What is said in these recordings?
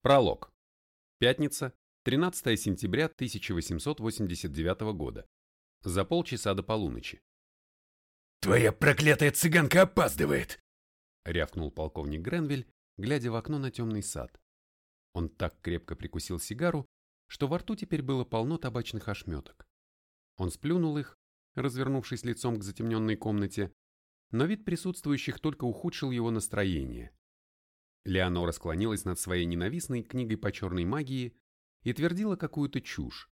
Пролог. Пятница, 13 сентября 1889 года. За полчаса до полуночи. «Твоя проклятая цыганка опаздывает!» — рявкнул полковник Гренвиль, глядя в окно на темный сад. Он так крепко прикусил сигару, что во рту теперь было полно табачных ошметок. Он сплюнул их, развернувшись лицом к затемненной комнате, но вид присутствующих только ухудшил его настроение. Леонора склонилась над своей ненавистной книгой по черной магии и твердила какую-то чушь,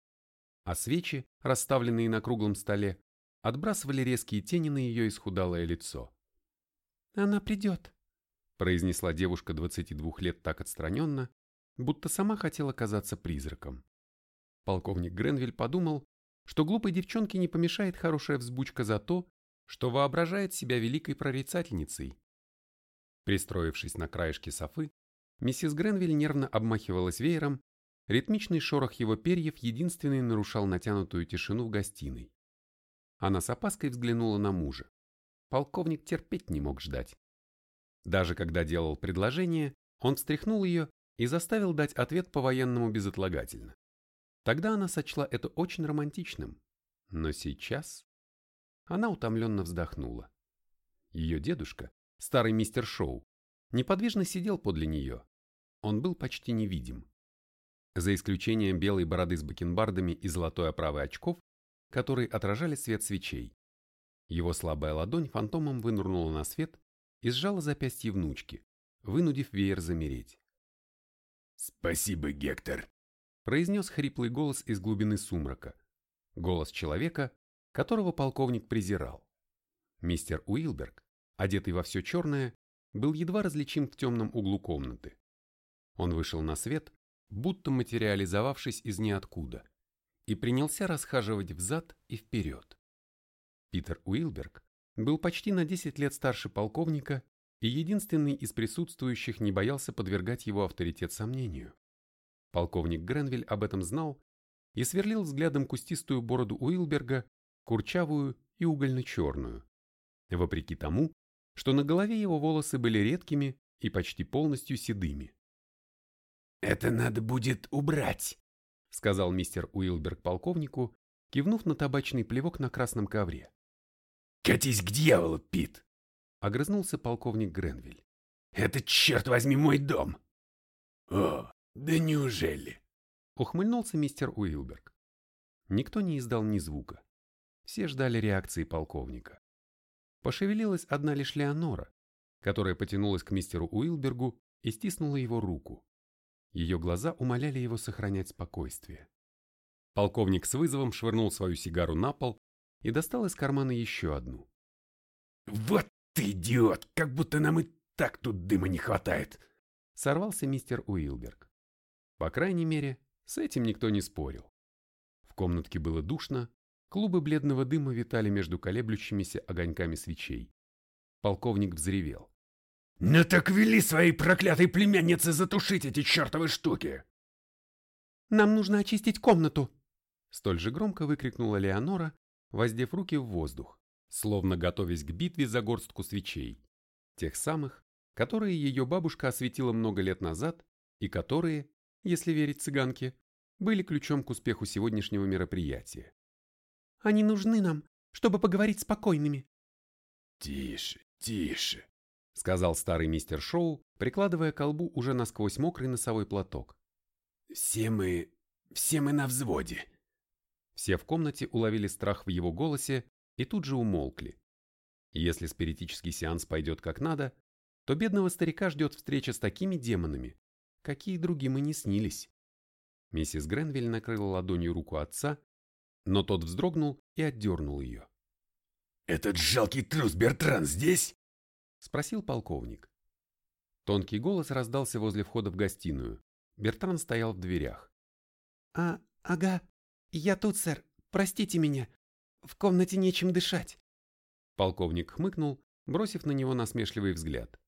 а свечи, расставленные на круглом столе, отбрасывали резкие тени на ее исхудалое лицо. «Она придет», — произнесла девушка 22 лет так отстраненно, будто сама хотела казаться призраком. Полковник Гренвиль подумал, что глупой девчонке не помешает хорошая взбучка за то, что воображает себя великой прорицательницей. Пристроившись на краешке софы, миссис Гренвиль нервно обмахивалась веером, ритмичный шорох его перьев единственный нарушал натянутую тишину в гостиной. Она с опаской взглянула на мужа. Полковник терпеть не мог ждать. Даже когда делал предложение, он встряхнул ее и заставил дать ответ по-военному безотлагательно. Тогда она сочла это очень романтичным. Но сейчас... Она утомленно вздохнула. Ее дедушка, старый мистер Шоу, неподвижно сидел подле нее. Он был почти невидим. За исключением белой бороды с бакенбардами и золотой оправы очков, которые отражали свет свечей. Его слабая ладонь фантомом вынырнула на свет и сжала запястье внучки, вынудив веер замереть. «Спасибо, Гектор», – произнес хриплый голос из глубины сумрака. Голос человека, которого полковник презирал. Мистер Уилберг, одетый во все черное, был едва различим в темном углу комнаты. Он вышел на свет, будто материализовавшись из ниоткуда, и принялся расхаживать взад и вперед. Питер Уилберг был почти на 10 лет старше полковника и единственный из присутствующих не боялся подвергать его авторитет сомнению. Полковник Гренвиль об этом знал и сверлил взглядом кустистую бороду Уилберга, курчавую и угольно-черную, вопреки тому, что на голове его волосы были редкими и почти полностью седыми. «Это надо будет убрать», — сказал мистер Уилберг полковнику, кивнув на табачный плевок на красном ковре. «Катись к дьяволу, Пит!» — огрызнулся полковник Гренвиль. «Это, черт возьми, мой дом!» «О, да неужели?» — ухмыльнулся мистер Уилберг. Никто не издал ни звука. Все ждали реакции полковника. Пошевелилась одна лишь Леонора, которая потянулась к мистеру Уилбергу и стиснула его руку. Ее глаза умоляли его сохранять спокойствие. Полковник с вызовом швырнул свою сигару на пол и достал из кармана еще одну. «Вот ты идиот! Как будто нам и так тут дыма не хватает!» Сорвался мистер Уилберг. По крайней мере, с этим никто не спорил. В комнатке было душно, клубы бледного дыма витали между колеблющимися огоньками свечей. Полковник взревел. «Ну так вели своей проклятой племяннице затушить эти чертовы штуки!» «Нам нужно очистить комнату!» Столь же громко выкрикнула Леонора, воздев руки в воздух, словно готовясь к битве за горстку свечей. Тех самых, которые ее бабушка осветила много лет назад и которые, если верить цыганке, были ключом к успеху сегодняшнего мероприятия. «Они нужны нам, чтобы поговорить спокойными». «Тише, тише», — сказал старый мистер Шоу, прикладывая колбу уже насквозь мокрый носовой платок. «Все мы... все мы на взводе». Все в комнате уловили страх в его голосе и тут же умолкли. Если спиритический сеанс пойдет как надо, то бедного старика ждет встреча с такими демонами, какие другим и не снились. Миссис Гренвиль накрыла ладонью руку отца, но тот вздрогнул и отдернул ее. «Этот жалкий трус Бертран здесь?» — спросил полковник. Тонкий голос раздался возле входа в гостиную. Бертран стоял в дверях. «А, ага, я тут, сэр, простите меня, в комнате нечем дышать». Полковник хмыкнул, бросив на него насмешливый взгляд.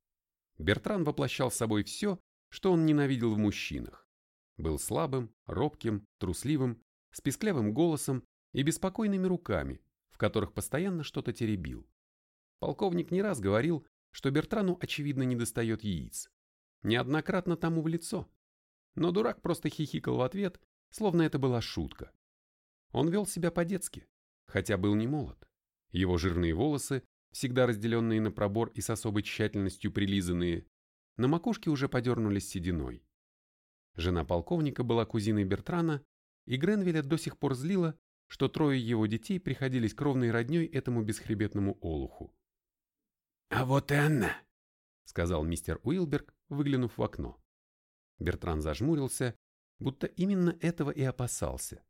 Бертран воплощал собой все, что он ненавидел в мужчинах. Был слабым, робким, трусливым, с писклявым голосом и беспокойными руками, в которых постоянно что-то теребил. Полковник не раз говорил, что Бертрану очевидно недостает яиц. Неоднократно тому в лицо. но дурак просто хихикал в ответ, словно это была шутка. Он вел себя по-детски, хотя был не молод. Его жирные волосы, всегда разделенные на пробор и с особой тщательностью прилизанные, на макушке уже подернулись сединой. Жена полковника была кузиной Бертрана, и Гренвилля до сих пор злила, что трое его детей приходились кровной родней этому бесхребетному олуху. «А вот и она!» — сказал мистер Уилберг, выглянув в окно. Бертран зажмурился, будто именно этого и опасался.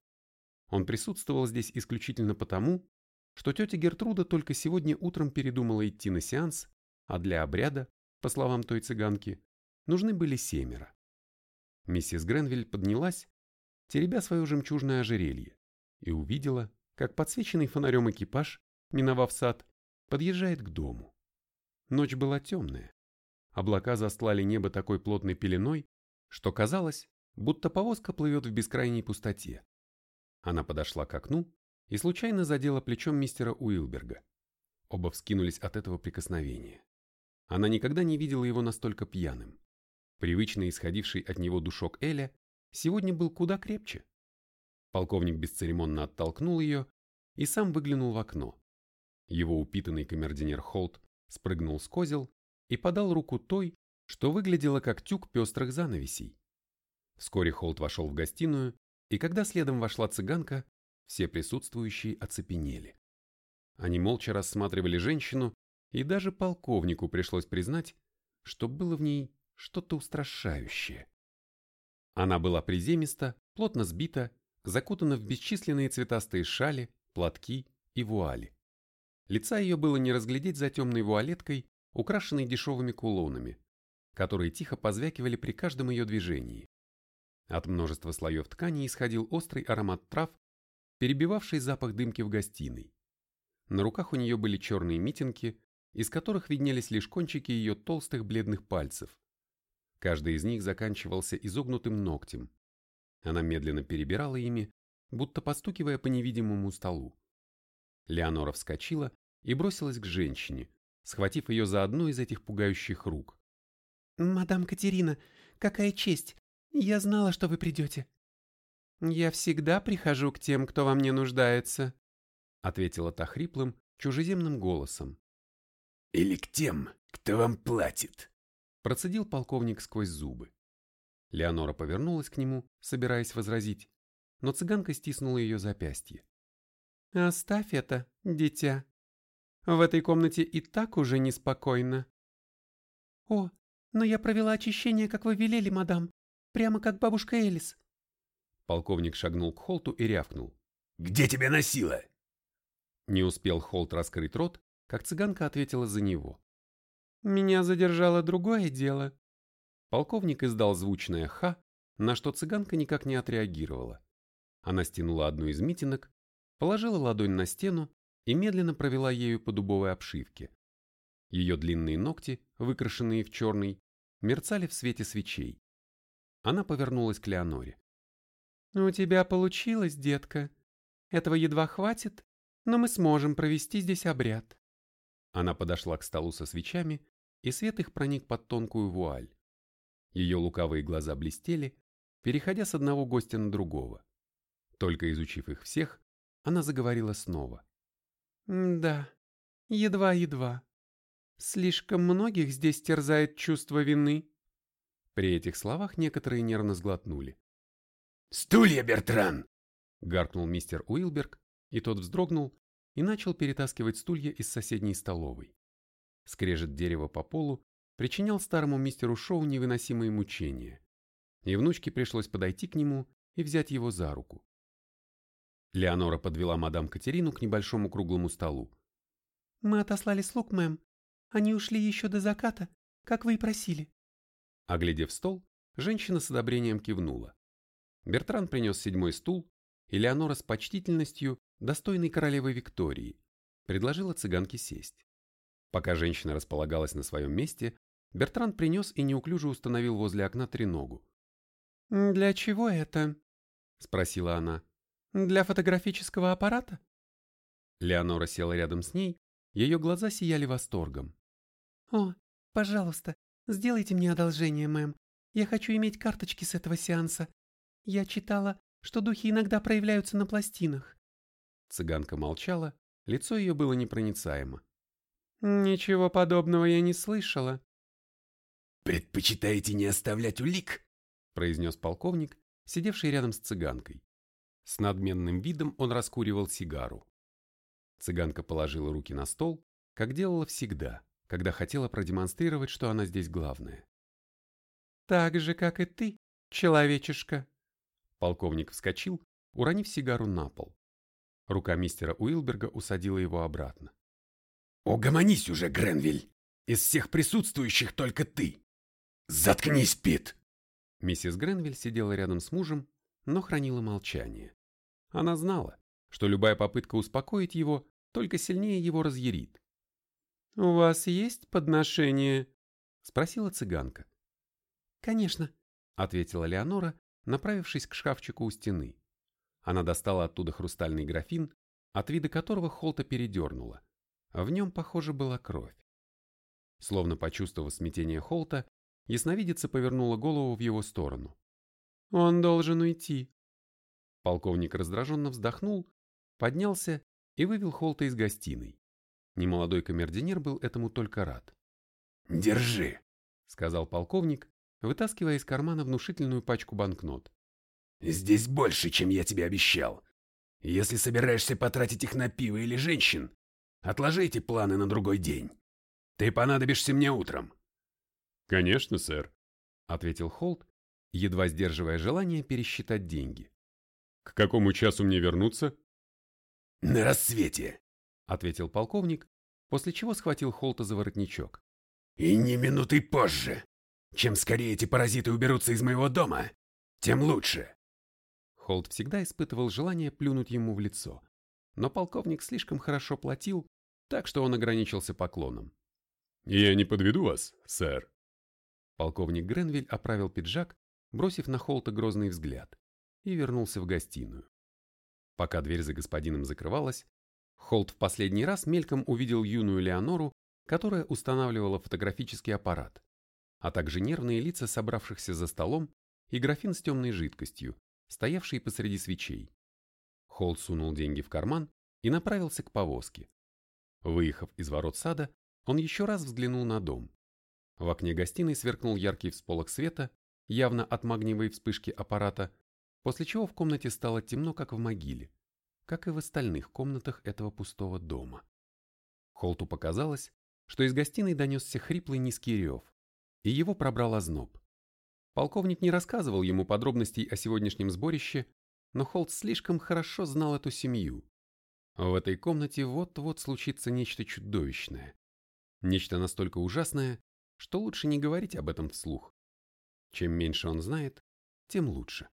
Он присутствовал здесь исключительно потому, что тетя Гертруда только сегодня утром передумала идти на сеанс, а для обряда, по словам той цыганки, нужны были семеро. Миссис Гренвиль поднялась, теребя свое жемчужное ожерелье, и увидела, как подсвеченный фонарем экипаж, миновав сад, подъезжает к дому. Ночь была темная. Облака застлали небо такой плотной пеленой, что казалось, будто повозка плывет в бескрайней пустоте. Она подошла к окну и случайно задела плечом мистера Уилберга. Оба вскинулись от этого прикосновения. Она никогда не видела его настолько пьяным. Привычный исходивший от него душок Эля сегодня был куда крепче. Полковник бесцеремонно оттолкнул ее и сам выглянул в окно. Его упитанный камердинер Холт спрыгнул с козел и подал руку той, что выглядело как тюк пестрых занавесей. Вскоре Холт вошел в гостиную, и когда следом вошла цыганка, все присутствующие оцепенели. Они молча рассматривали женщину, и даже полковнику пришлось признать, что было в ней что-то устрашающее. Она была приземиста, плотно сбита, закутана в бесчисленные цветастые шали, платки и вуали. Лица ее было не разглядеть за темной вуалеткой, украшенной дешевыми кулонами, которые тихо позвякивали при каждом ее движении. От множества слоев ткани исходил острый аромат трав, перебивавший запах дымки в гостиной. На руках у нее были черные митинги, из которых виднелись лишь кончики ее толстых бледных пальцев. Каждый из них заканчивался изогнутым ногтем. Она медленно перебирала ими, будто постукивая по невидимому столу. Леонора вскочила и бросилась к женщине, схватив ее за одну из этих пугающих рук. «Мадам Катерина, какая честь! Я знала, что вы придете». «Я всегда прихожу к тем, кто во мне нуждается», ответила та хриплым, чужеземным голосом. «Или к тем, кто вам платит», процедил полковник сквозь зубы. Леонора повернулась к нему, собираясь возразить, но цыганка стиснула ее запястье. «Оставь это, дитя. В этой комнате и так уже неспокойно». «О, но я провела очищение, как вы велели, мадам, прямо как бабушка Элис». Полковник шагнул к Холту и рявкнул. «Где тебя носило?» Не успел Холт раскрыть рот, как цыганка ответила за него. «Меня задержало другое дело». Полковник издал звучное «ха», на что цыганка никак не отреагировала. Она стянула одну из митинок, положила ладонь на стену и медленно провела ею по дубовой обшивке. Ее длинные ногти, выкрашенные в черный, мерцали в свете свечей. Она повернулась к Леоноре. «У тебя получилось, детка. Этого едва хватит, но мы сможем провести здесь обряд». Она подошла к столу со свечами, и свет их проник под тонкую вуаль. Ее лукавые глаза блестели, переходя с одного гостя на другого. Только изучив их всех, она заговорила снова. «Да, едва-едва. Слишком многих здесь терзает чувство вины». При этих словах некоторые нервно сглотнули. «Стулья, Бертран!» — гаркнул мистер Уилберг, и тот вздрогнул и начал перетаскивать стулья из соседней столовой. Скрежет дерева по полу причинял старому мистеру Шоу невыносимые мучения, и внучке пришлось подойти к нему и взять его за руку. Леонора подвела мадам Катерину к небольшому круглому столу. «Мы отослали слуг, мэм. Они ушли еще до заката, как вы и просили». Оглядев стол, женщина с одобрением кивнула. Бертран принес седьмой стул, и Леонора с почтительностью, достойной королевы Виктории, предложила цыганке сесть. Пока женщина располагалась на своем месте, Бертран принес и неуклюже установил возле окна треногу. «Для чего это?» – спросила она. «Для фотографического аппарата?» Леонора села рядом с ней, ее глаза сияли восторгом. «О, пожалуйста, сделайте мне одолжение, мэм. Я хочу иметь карточки с этого сеанса. Я читала, что духи иногда проявляются на пластинах. Цыганка молчала, лицо ее было непроницаемо. Ничего подобного я не слышала. «Предпочитаете не оставлять улик?» произнес полковник, сидевший рядом с цыганкой. С надменным видом он раскуривал сигару. Цыганка положила руки на стол, как делала всегда, когда хотела продемонстрировать, что она здесь главная. «Так же, как и ты, человечишка!» Полковник вскочил, уронив сигару на пол. Рука мистера Уилберга усадила его обратно. «Угомонись уже, Гренвиль! Из всех присутствующих только ты! Заткнись, Пит!» Миссис Гренвиль сидела рядом с мужем, но хранила молчание. Она знала, что любая попытка успокоить его только сильнее его разъярит. «У вас есть подношение?» — спросила цыганка. «Конечно», — ответила Леонора, направившись к шкафчику у стены. Она достала оттуда хрустальный графин, от вида которого Холта передернула. В нем, похоже, была кровь. Словно почувствовав смятение Холта, ясновидица повернула голову в его сторону. «Он должен уйти». Полковник раздраженно вздохнул, поднялся и вывел Холта из гостиной. Немолодой камердинер был этому только рад. «Держи», — сказал полковник, вытаскивая из кармана внушительную пачку банкнот. Здесь больше, чем я тебе обещал. Если собираешься потратить их на пиво или женщин, отложи эти планы на другой день. Ты понадобишься мне утром. Конечно, сэр, ответил Холт, едва сдерживая желание пересчитать деньги. К какому часу мне вернуться? На рассвете, ответил полковник, после чего схватил Холта за воротничок. И не минуты позже. Чем скорее эти паразиты уберутся из моего дома, тем лучше. Холд всегда испытывал желание плюнуть ему в лицо, но полковник слишком хорошо платил, так что он ограничился поклоном. «Я не подведу вас, сэр». Полковник Гренвиль оправил пиджак, бросив на Холта грозный взгляд, и вернулся в гостиную. Пока дверь за господином закрывалась, Холт в последний раз мельком увидел юную Леонору, которая устанавливала фотографический аппарат, а также нервные лица собравшихся за столом и графин с темной жидкостью, стоявший посреди свечей. Холл сунул деньги в карман и направился к повозке. Выехав из ворот сада, он еще раз взглянул на дом. В окне гостиной сверкнул яркий всполох света, явно от магниевой вспышки аппарата, после чего в комнате стало темно, как в могиле, как и в остальных комнатах этого пустого дома. Холту показалось, что из гостиной донесся хриплый низкий рев, и его пробрал озноб. Полковник не рассказывал ему подробностей о сегодняшнем сборище, но Холт слишком хорошо знал эту семью. В этой комнате вот-вот случится нечто чудовищное. Нечто настолько ужасное, что лучше не говорить об этом вслух. Чем меньше он знает, тем лучше.